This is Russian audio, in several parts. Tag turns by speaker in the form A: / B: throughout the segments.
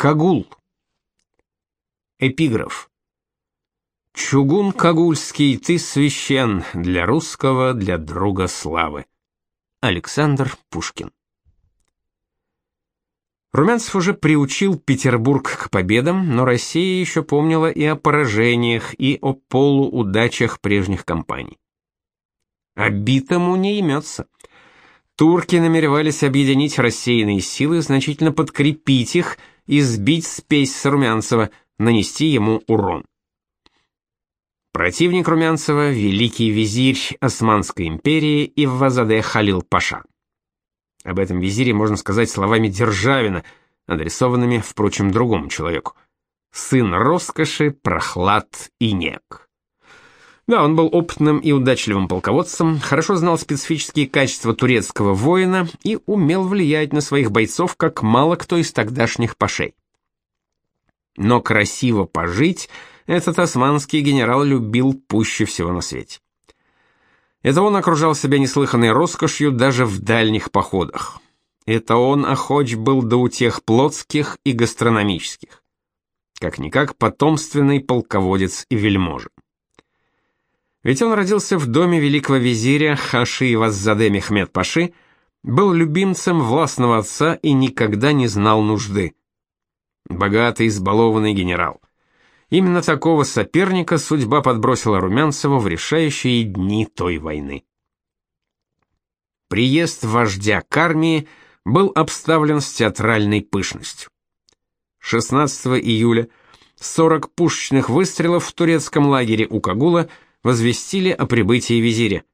A: Кагул. Эпиграф. Чугун Кагульский, ты священ для русского, для друга славы. Александр Пушкин. Румянцев уже приучил Петербург к победам, но Россия еще помнила и о поражениях, и о полуудачах прежних кампаний. Обитому не имется. Турки намеревались объединить рассеянные силы, значительно подкрепить их и сбить спесь с Румянцева, нанести ему урон. Противник Румянцева – великий визирь Османской империи Иввазаде Халил Паша. Об этом визире можно сказать словами Державина, адресованными, впрочем, другому человеку. Сын роскоши, прохлад и нек. Да, он был опытным и удачливым полководцем, хорошо знал специфические качества турецкого воина и умел влиять на своих бойцов, как мало кто из тогдашних пашей. Но красиво пожить этот османский генерал любил пуще всего на свете. Это он окружал себя неслыханной роскошью даже в дальних походах. Это он охоч был до утех плотских и гастрономических. Как-никак потомственный полководец и вельможа. Ведь он родился в доме великого визиря Хаши Ваззаде Мехмед Паши, был любимцем властного отца и никогда не знал нужды. Богатый, избалованный генерал. Именно такого соперника судьба подбросила Румянцеву в решающие дни той войны. Приезд вождя к армии был обставлен с театральной пышностью. 16 июля 40 пушечных выстрелов в турецком лагере у Кагула возвестили о прибытии визиря.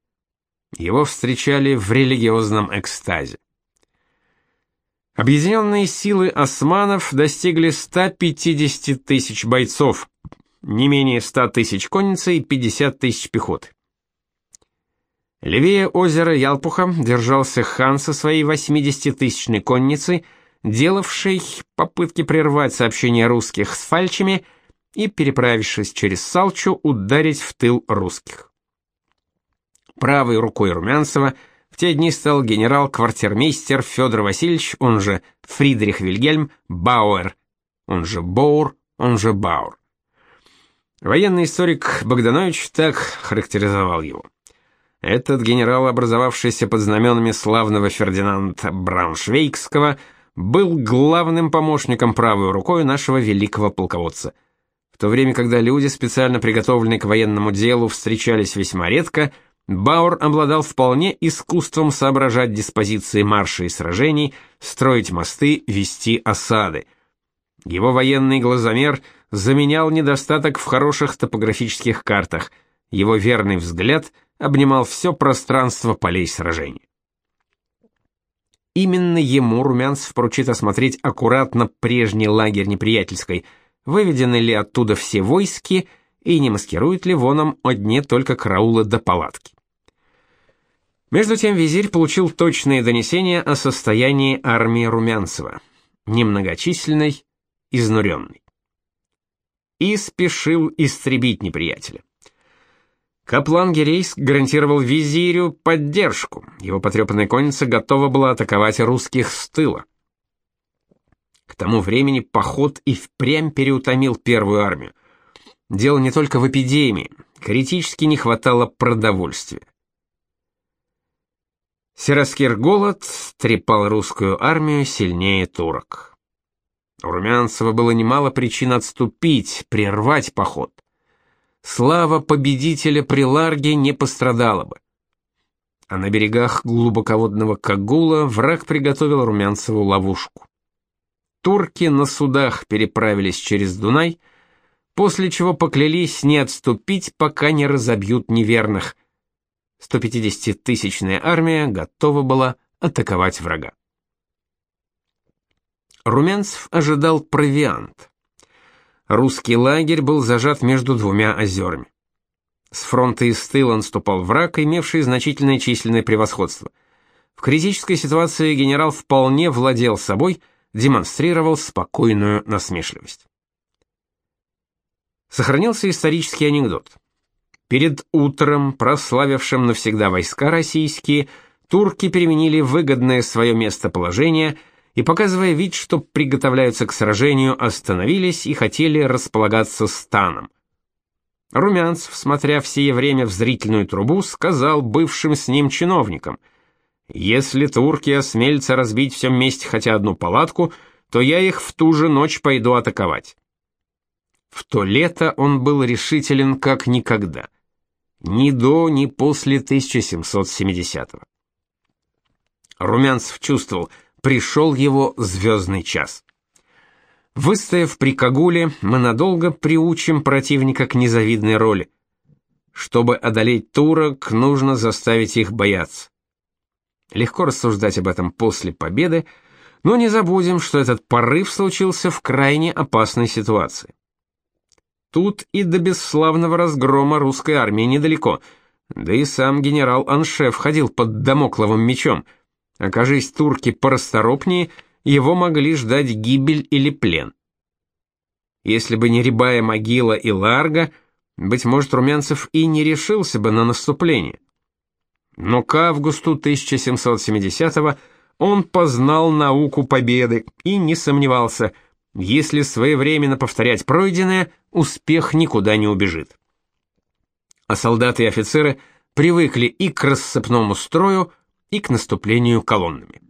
A: Его встречали в религиозном экстазе. Объединенные силы османов достигли 150 тысяч бойцов, не менее 100 тысяч конницы и 50 тысяч пехоты. Левее озера Ялпуха держался хан со своей 80-тысячной конницей, делавшей попытки прервать сообщения русских с фальчами и, переправившись через Салчу, ударить в тыл русских. Правой рукой Румянцева – в те дни стал генерал-квартирмейстер Федор Васильевич, он же Фридрих Вильгельм Бауэр, он же Боур, он же Баур. Военный историк Богданович так характеризовал его. Этот генерал, образовавшийся под знаменами славного Фердинанда Брауншвейгского, был главным помощником правой рукой нашего великого полководца. В то время, когда люди, специально приготовленные к военному делу, встречались весьма редко, Баур обладал вполне искусством соображать диспозиции марша и сражений, строить мосты, вести осады. Его военный глазомер заменял недостаток в хороших топографических картах. Его верный взгляд обнимал все пространство полей сражений. Именно ему Румянцев поручит осмотреть аккуратно прежний лагерь неприятельской, выведены ли оттуда все войски и не маскирует ли воном одни только караулы до палатки. Между тем визирь получил точные донесения о состоянии армии Румянцева, немногочисленной, изнуренной. И спешил истребить неприятеля. Каплан Герейск гарантировал визирю поддержку. Его потрепанная конница готова была атаковать русских с тыла. К тому времени поход и впрямь переутомил первую армию. Дело не только в эпидемии, критически не хватало продовольствия. Сираскир голод трепал русскую армию сильнее турок. У Румянцева было немало причин отступить, прервать поход. Слава победителя при Ларге не пострадала бы. А на берегах глубоководного Кагула враг приготовил Румянцеву ловушку. Турки на судах переправились через Дунай, после чего поклялись не отступить, пока не разобьют неверных – 150-тысячная армия готова была атаковать врага. Румянцев ожидал провиант. Русский лагерь был зажат между двумя озерами. С фронта и с тыла наступал враг, имевший значительное численное превосходство. В критической ситуации генерал вполне владел собой, демонстрировал спокойную насмешливость. Сохранился исторический анекдот. Перед утром, прославившим навсегда войска российские, турки переменили выгодное свое местоположение и, показывая вид, что приготовляются к сражению, остановились и хотели располагаться станом. Румянцев, смотря в сие время в зрительную трубу, сказал бывшим с ним чиновникам, «Если турки осмелятся разбить всем месте хотя одну палатку, то я их в ту же ночь пойду атаковать». В то лето он был решителен как никогда. Ни до, ни после 1770-го. Румянцев чувствовал, пришел его звездный час. Выстояв при Кагуле, мы надолго приучим противника к незавидной роли. Чтобы одолеть турок, нужно заставить их бояться. Легко рассуждать об этом после победы, но не забудем, что этот порыв случился в крайне опасной ситуации. Тут и до бесславного разгрома русской армии недалеко, да и сам генерал Аншеф ходил под домокловым мечом — Окажись турки порасторопнее, его могли ждать гибель или плен. Если бы не Рябая могила и Ларга, быть может, Румянцев и не решился бы на наступление. Но к августу 1770-го он познал науку победы и не сомневался, если своевременно повторять пройденное, успех никуда не убежит. А солдаты и офицеры привыкли и к рассыпному строю, и к наступлению колоннами.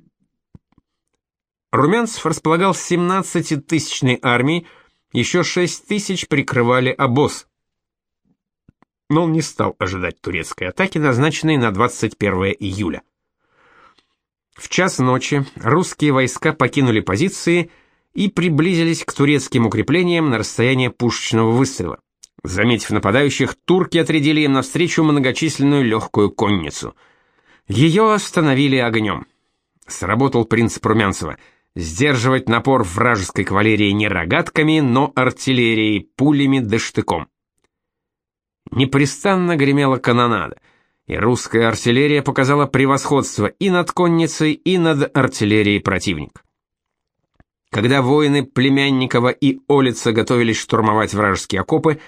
A: Румянцев располагал 17-тысячной армией, еще 6 тысяч прикрывали обоз. Но он не стал ожидать турецкой атаки, назначенной на 21 июля. В час ночи русские войска покинули позиции и приблизились к турецким укреплениям на расстояние пушечного выстрела. Заметив нападающих, турки отрядили им навстречу многочисленную легкую конницу – ее остановили огнем. Сработал принцип Румянцева – сдерживать напор вражеской кавалерии не рогатками, но артиллерией, пулями да штыком. Непрестанно гремела канонада, и русская артиллерия показала превосходство и над конницей, и над артиллерией противника. Когда воины Племянникова и Олица готовились штурмовать вражеские окопы,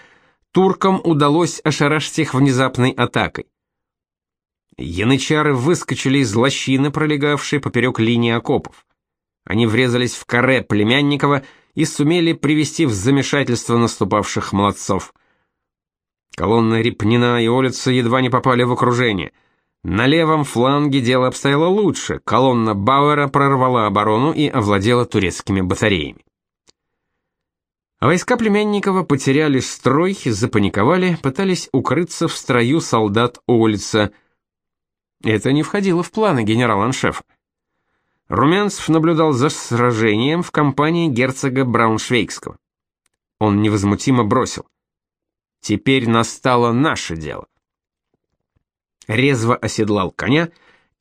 A: туркам удалось ошарашить их внезапной атакой. Янычары выскочили из лощины, пролегавшей поперек линии окопов. Они врезались в каре Племянникова и сумели привести в замешательство наступавших молодцов. Колонна Репнина и улица едва не попали в окружение. На левом фланге дело обстояло лучше. Колонна Бауэра прорвала оборону и овладела турецкими батареями. войска Племянникова потеряли строй, запаниковали, пытались укрыться в строю солдат улица – это не входило в планы генерала-аншефа. Румянцев наблюдал за сражением в компании герцога Брауншвейгского. Он невозмутимо бросил. «Теперь настало наше дело». Резво оседлал коня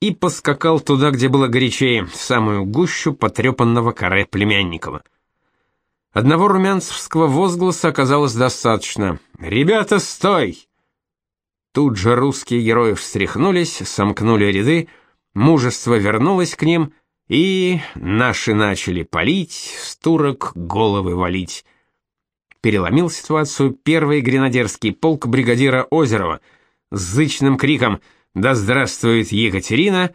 A: и поскакал туда, где было горячее, в самую гущу потрепанного каре Племянникова. Одного румянцевского возгласа оказалось достаточно. «Ребята, стой! Тут же русские герои встряхнулись, сомкнули ряды, мужество вернулось к ним, и наши начали палить, с головы валить. Переломил ситуацию первый гренадерский полк бригадира Озерова с зычным криком «Да здравствует Екатерина!»,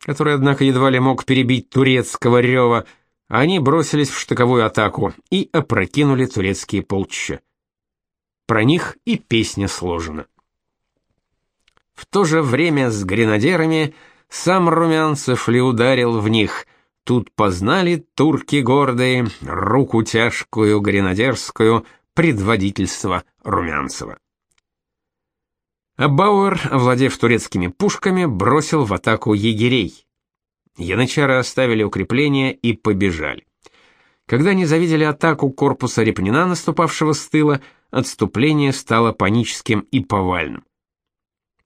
A: который, однако, едва ли мог перебить турецкого рева, они бросились в штыковую атаку и опрокинули турецкие полчища. Про них и песня сложена. В то же время с гренадерами сам Румянцев ли ударил в них. Тут познали турки гордые руку тяжкую гренадерскую предводительство Румянцева. А Бауэр, овладев турецкими пушками, бросил в атаку егерей. Янычары оставили укрепления и побежали. Когда они завидели атаку корпуса Репнина, наступавшего с тыла, отступление стало паническим и повальным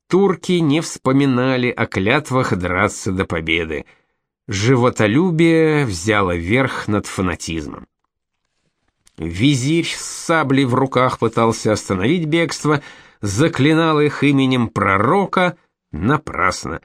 A: турки не вспоминали о клятвах драться до победы. Животолюбие взяло верх над фанатизмом. Визирь с саблей в руках пытался остановить бегство, заклинал их именем пророка напрасно.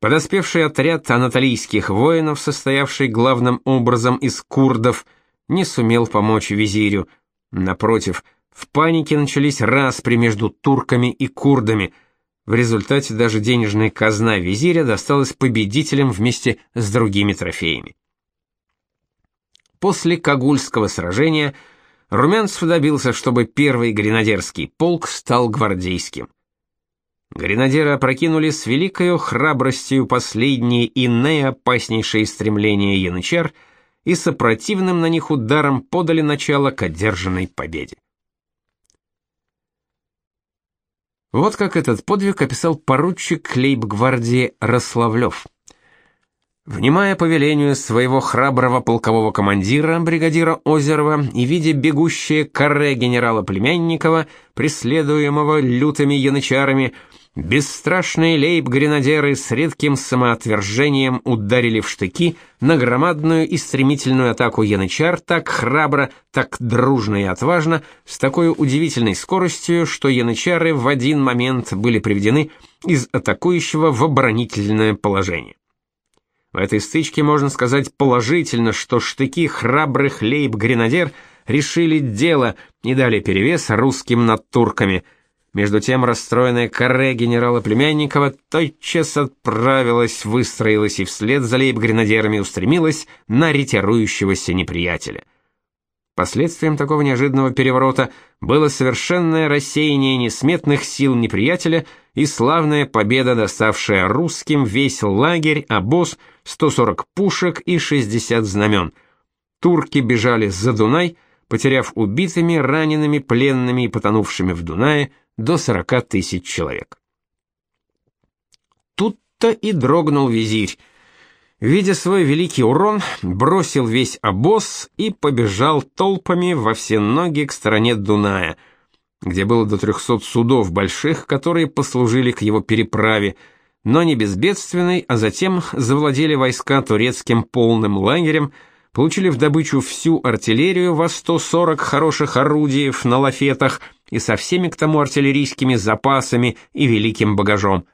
A: Подоспевший отряд анатолийских воинов, состоявший главным образом из курдов, не сумел помочь визирю. Напротив, в панике начались распри между турками и курдами – в результате даже денежная казна визиря досталась победителям вместе с другими трофеями. после Кагульского сражения Румянцев добился, чтобы первый гренадерский полк стал гвардейским. Гренадеры опрокинули с великою храбростью последние и наиопаснейшие стремления янычар и сопротивным на них ударом подали начало к одержанной победе. Вот как этот подвиг описал поручик лейб-гвардии Рославлев. Внимая повелению своего храброго полкового командира, бригадира Озерова, и видя бегущее каре генерала Племянникова, преследуемого лютыми янычарами, бесстрашные лейб-гренадеры с редким самоотвержением ударили в штыки на громадную и стремительную атаку янычар так храбро, так дружно и отважно, с такой удивительной скоростью, что янычары в один момент были приведены из атакующего в оборонительное положение. В этой стычке можно сказать положительно, что штыки храбрых лейб-гренадер решили дело и дали перевес русским над турками. Между тем расстроенная каре генерала Племянникова тотчас отправилась, выстроилась и вслед за лейб-гренадерами устремилась на ретирующегося неприятеля. Последствием такого неожиданного переворота было совершенное рассеяние несметных сил неприятеля и славная победа, доставшая русским весь лагерь, обоз, 140 пушек и 60 знамен. Турки бежали за Дунай, потеряв убитыми, ранеными, пленными и потонувшими в Дунае до 40 тысяч человек. Тут-то и дрогнул визирь, видя свой великий урон, бросил весь обоз и побежал толпами во все ноги к стороне Дуная, где было до 300 судов больших, которые послужили к его переправе, но не безбедственной, а затем завладели войска турецким полным лагерем, получили в добычу всю артиллерию во 140 хороших орудий на лафетах и со всеми к тому артиллерийскими запасами и великим багажом.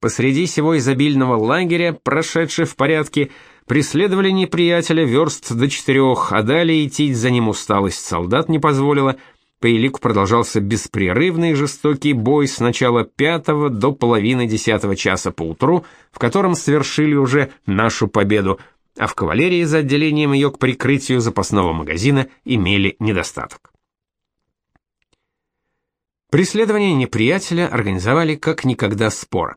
A: Посреди всего изобильного лагеря, прошедшие в порядке, преследовали неприятеля верст до четырех, а далее идти за ним усталость солдат не позволила. По Илику продолжался беспрерывный жестокий бой с начала пятого до половины десятого часа по утру, в котором совершили уже нашу победу, а в кавалерии за отделением ее к прикрытию запасного магазина имели недостаток. Преследование неприятеля организовали как никогда споро.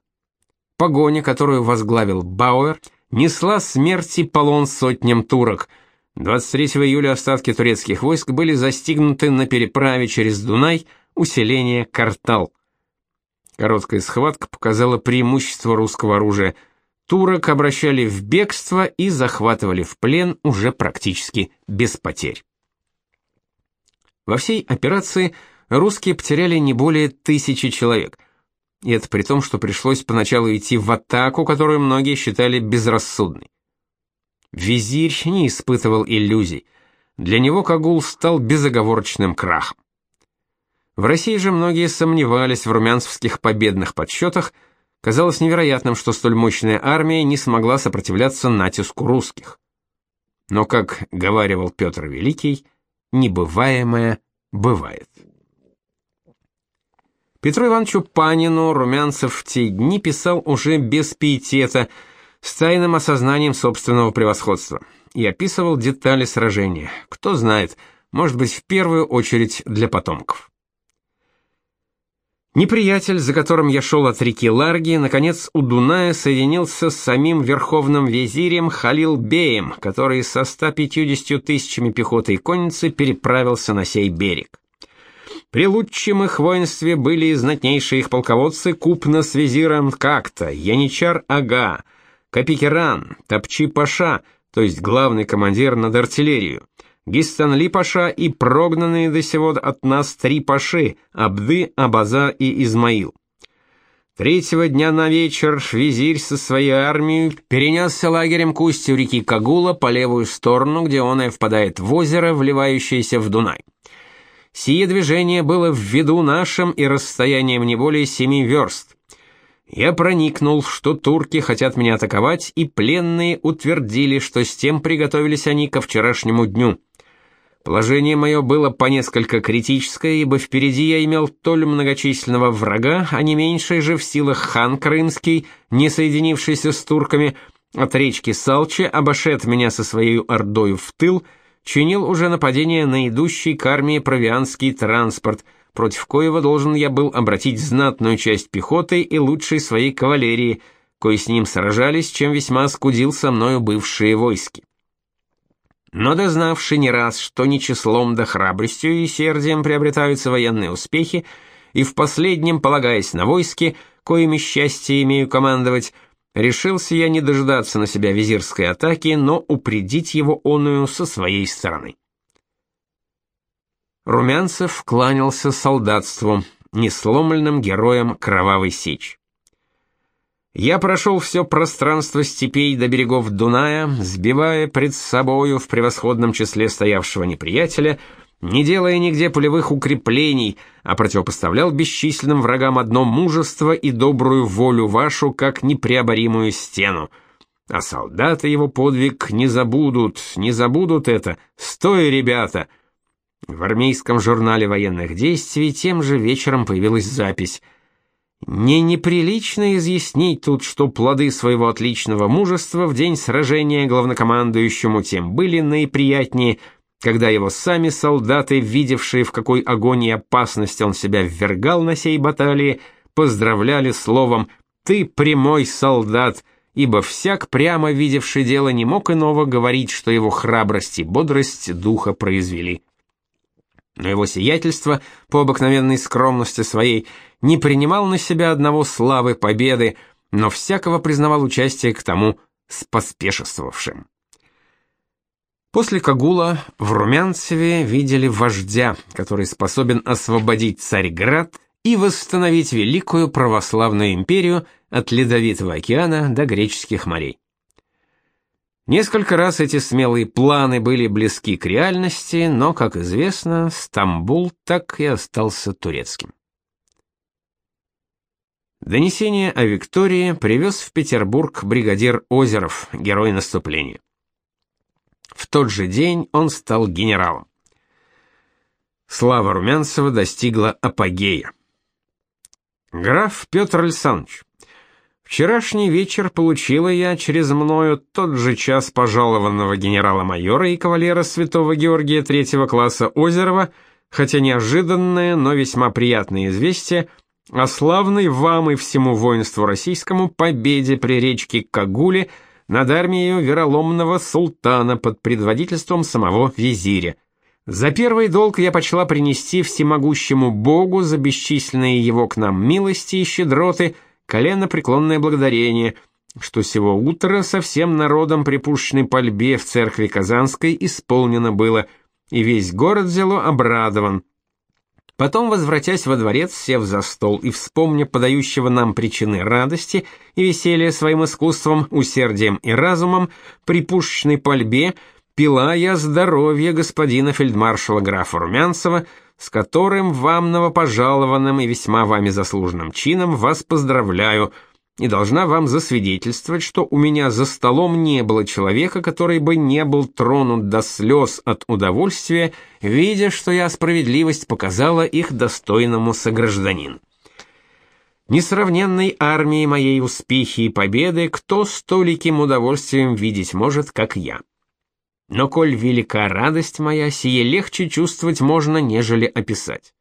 A: Погоня, которую возглавил Бауэр, несла смерти полон сотням турок. 23 июля остатки турецких войск были застигнуты на переправе через Дунай усиление Картал. Короткая схватка показала преимущество русского оружия. Турок обращали в бегство и захватывали в плен уже практически без потерь. Во всей операции русские потеряли не более тысячи человек. И это при том, что пришлось поначалу идти в атаку, которую многие считали безрассудной. Визирь не испытывал иллюзий. Для него Кагул стал безоговорочным крахом. В России же многие сомневались в румянцевских победных подсчетах, казалось невероятным, что столь мощная армия не смогла сопротивляться натиску русских. Но, как говаривал Петр Великий, небываемое бывает. Петру Ивановичу Панину Румянцев в те дни писал уже без пиетета, с тайным осознанием собственного превосходства, и описывал детали сражения. Кто знает, может быть, в первую очередь для потомков. Неприятель, за которым я шел от реки Ларги, наконец у Дуная соединился с самим верховным визирем Халил Беем, который со 150 тысячами пехоты и конницы переправился на сей берег. При лучшем их воинстве были знатнейшие их полководцы Купна с визиром Как-то, Яничар Ага, Капикеран, Топчи Паша, то есть главный командир над артиллерию, Гистанли Паша и прогнанные до сего от нас три паши, Абды, Абаза и Измаил. Третьего дня на вечер визирь со своей армией перенесся лагерем к устью реки Кагула по левую сторону, где он и впадает в озеро, вливающееся в Дунай. Сие движение было в виду нашим и расстоянием не более семи верст. Я проникнул, что турки хотят меня атаковать, и пленные утвердили, что с тем приготовились они ко вчерашнему дню. Положение мое было по несколько критическое, ибо впереди я имел толь многочисленного врага, а не меньший же в силах хан Крымский, не соединившийся с турками, от речки Салчи обошед меня со своей ордою в тыл, чинил уже нападение на идущий к армии провианский транспорт, против коего должен я был обратить знатную часть пехоты и лучшей своей кавалерии, кои с ним сражались, чем весьма скудил со мною бывшие войски. Но дознавший не раз, что не числом да храбростью и сердием приобретаются военные успехи, и в последнем, полагаясь на войски, коими счастье имею командовать, решился я не дожидаться на себя визирской атаки, но упредить его оную со своей стороны. Румянцев кланялся солдатству, несломленным героям кровавой сечи. Я прошел все пространство степей до берегов Дуная, сбивая пред собою в превосходном числе стоявшего неприятеля, не делая нигде полевых укреплений, а противопоставлял бесчисленным врагам одно мужество и добрую волю вашу, как непреоборимую стену. А солдаты его подвиг не забудут, не забудут это. Стой, ребята! В армейском журнале военных действий тем же вечером появилась запись — не неприлично изъяснить тут, что плоды своего отличного мужества в день сражения главнокомандующему тем были наиприятнее, когда его сами солдаты, видевшие, в какой огонь и опасность он себя ввергал на сей баталии, поздравляли словом «ты прямой солдат», ибо всяк прямо видевший дело не мог иного говорить, что его храбрость и бодрость духа произвели. Но его сиятельство, по обыкновенной скромности своей, не принимал на себя одного славы победы, но всякого признавал участие к тому споспешествовавшим. После Кагула в Румянцеве видели вождя, который способен освободить Царьград и восстановить великую православную империю от ледовитого океана до греческих морей. Несколько раз эти смелые планы были близки к реальности, но, как известно, Стамбул так и остался турецким. Донесение о Виктории привез в Петербург бригадир Озеров, герой наступления. В тот же день он стал генералом. Слава Румянцева достигла апогея. Граф Петр Александрович, вчерашний вечер получила я через мною тот же час пожалованного генерала-майора и кавалера святого Георгия третьего класса Озерова, хотя неожиданное, но весьма приятное известие – о славной вам и всему воинству российскому победе при речке Кагуле над армией вероломного султана под предводительством самого визиря. За первый долг я почла принести всемогущему Богу за бесчисленные его к нам милости и щедроты колено преклонное благодарение, что сего утра со всем народом при пушечной пальбе в церкви Казанской исполнено было, и весь город взяло обрадован. Потом, возвратясь во дворец, сев за стол и вспомня подающего нам причины радости и веселья своим искусством, усердием и разумом, при пушечной пальбе пила я здоровье господина фельдмаршала графа Румянцева, с которым вам новопожалованным и весьма вами заслуженным чином вас поздравляю – и должна вам засвидетельствовать, что у меня за столом не было человека, который бы не был тронут до слез от удовольствия, видя, что я справедливость показала их достойному согражданину. Несравненной армии моей успехи и победы кто столиким удовольствием видеть может, как я. Но коль велика радость моя, сие легче чувствовать можно, нежели описать.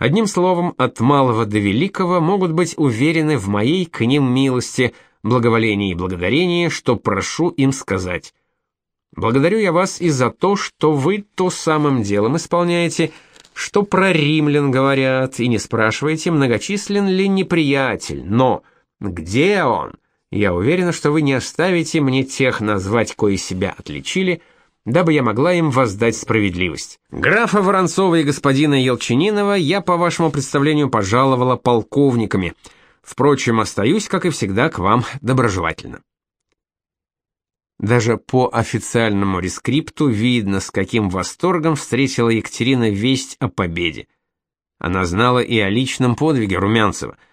A: Одним словом, от малого до великого могут быть уверены в моей к ним милости, благоволении и благодарении, что прошу им сказать. Благодарю я вас и за то, что вы то самым делом исполняете, что про римлян говорят, и не спрашиваете, многочислен ли неприятель, но где он? Я уверена, что вы не оставите мне тех назвать, кои себя отличили, — дабы я могла им воздать справедливость. Графа Воронцова и господина Елчининова я по вашему представлению пожаловала полковниками. Впрочем, остаюсь, как и всегда, к вам доброжелательно. Даже по официальному рескрипту видно, с каким восторгом встретила Екатерина весть о победе. Она знала и о личном подвиге Румянцева –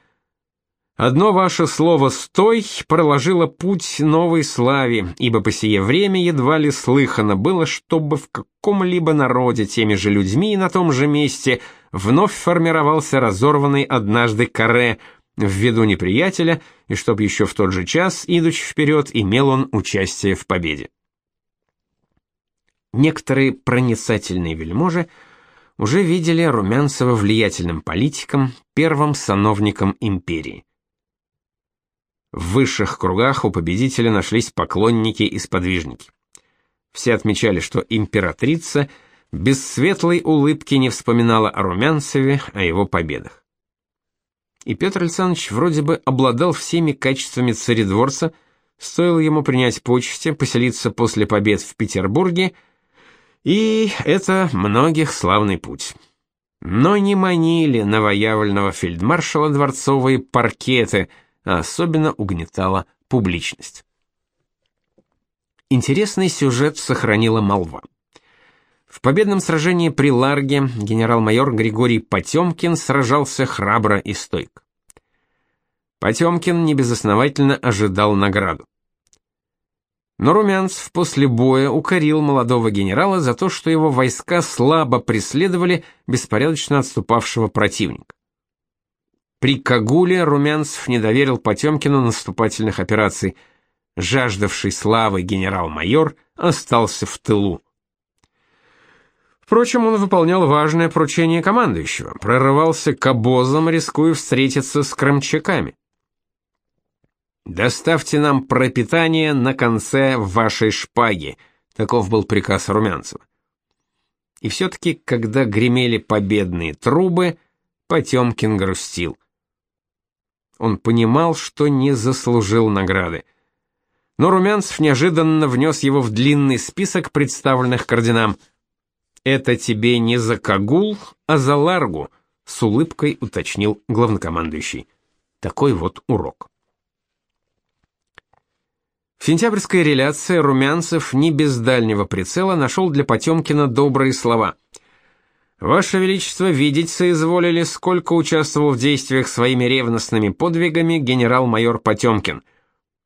A: Одно ваше слово «стой» проложило путь новой славе, ибо по сие время едва ли слыхано было, чтобы в каком-либо народе теми же людьми на том же месте вновь формировался разорванный однажды каре, в виду неприятеля, и чтоб еще в тот же час, идучи вперед, имел он участие в победе. Некоторые проницательные вельможи уже видели Румянцева влиятельным политиком, первым сановником империи. В высших кругах у победителя нашлись поклонники и сподвижники. Все отмечали, что императрица без светлой улыбки не вспоминала о Румянцеве, о его победах. И Петр Александрович вроде бы обладал всеми качествами царедворца, стоило ему принять почести, поселиться после побед в Петербурге, и это многих славный путь. Но не манили новоявленного фельдмаршала дворцовые паркеты, а особенно угнетала публичность. Интересный сюжет сохранила молва. В победном сражении при Ларге генерал-майор Григорий Потемкин сражался храбро и стойко. Потемкин небезосновательно ожидал награду. Но Румянцев после боя укорил молодого генерала за то, что его войска слабо преследовали беспорядочно отступавшего противника. При Кагуле Румянцев не доверил Потемкину наступательных операций. Жаждавший славы генерал-майор остался в тылу. Впрочем, он выполнял важное поручение командующего, прорывался к обозам, рискуя встретиться с крымчаками. Доставьте нам пропитание на конце вашей шпаги, таков был приказ Румянцева. И все таки когда гремели победные трубы, Потемкин грустил. Он понимал, что не заслужил награды. Но Румянцев неожиданно внес его в длинный список представленных к орденам. «Это тебе не за Кагул, а за Ларгу», — с улыбкой уточнил главнокомандующий. Такой вот урок. В сентябрьской реляции Румянцев не без дальнего прицела нашел для Потемкина добрые слова. «Ваше Величество, видеть соизволили, сколько участвовал в действиях своими ревностными подвигами генерал-майор Потемкин.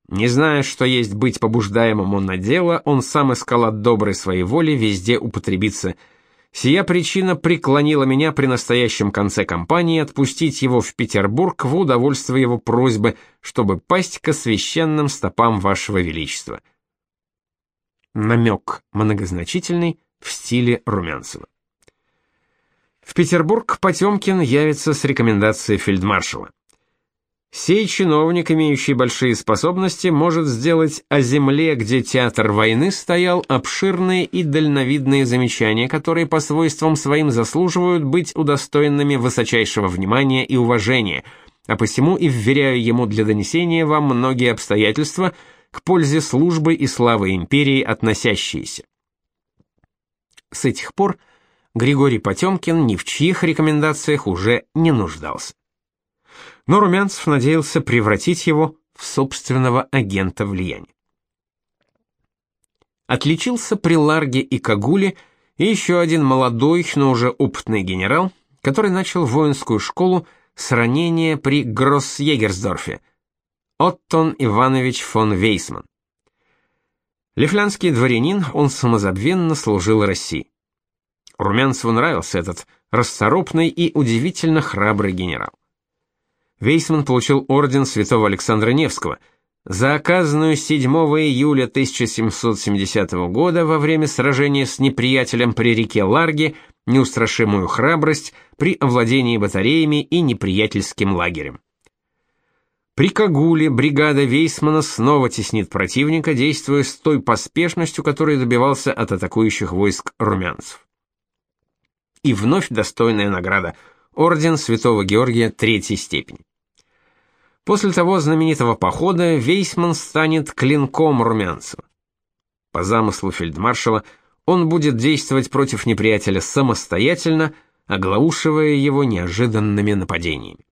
A: Не зная, что есть быть побуждаемому на дело, он сам искал от доброй своей воли везде употребиться – Сия причина преклонила меня при настоящем конце кампании отпустить его в Петербург в удовольствие его просьбы, чтобы пасть ко священным стопам вашего величества. Намек многозначительный в стиле Румянцева. В Петербург Потемкин явится с рекомендацией фельдмаршала. Сей чиновник, имеющий большие способности, может сделать о земле, где театр войны стоял, обширные и дальновидные замечания, которые по свойствам своим заслуживают быть удостоенными высочайшего внимания и уважения, а посему и вверяю ему для донесения вам многие обстоятельства к пользе службы и славы империи относящиеся. С этих пор Григорий Потемкин ни в чьих рекомендациях уже не нуждался но Румянцев надеялся превратить его в собственного агента влияния. Отличился при Ларге и Кагуле и еще один молодой, но уже опытный генерал, который начал воинскую школу с ранения при Гроссъегерсдорфе, Оттон Иванович фон Вейсман. Лифлянский дворянин, он самозабвенно служил России. Румянцеву нравился этот расторопный и удивительно храбрый генерал. Вейсман получил орден Святого Александра Невского за оказанную 7 июля 1770 года во время сражения с неприятелем при реке Ларге неустрашимую храбрость при овладении батареями и неприятельским лагерем. При Кагуле бригада Вейсмана снова теснит противника, действуя с той поспешностью, которой добивался от атакующих войск румянцев. И вновь достойная награда – орден Святого Георгия третьей степени. После того знаменитого похода Вейсман станет клинком Румянцева. По замыслу фельдмаршала он будет действовать против неприятеля самостоятельно, оглаушивая его неожиданными нападениями.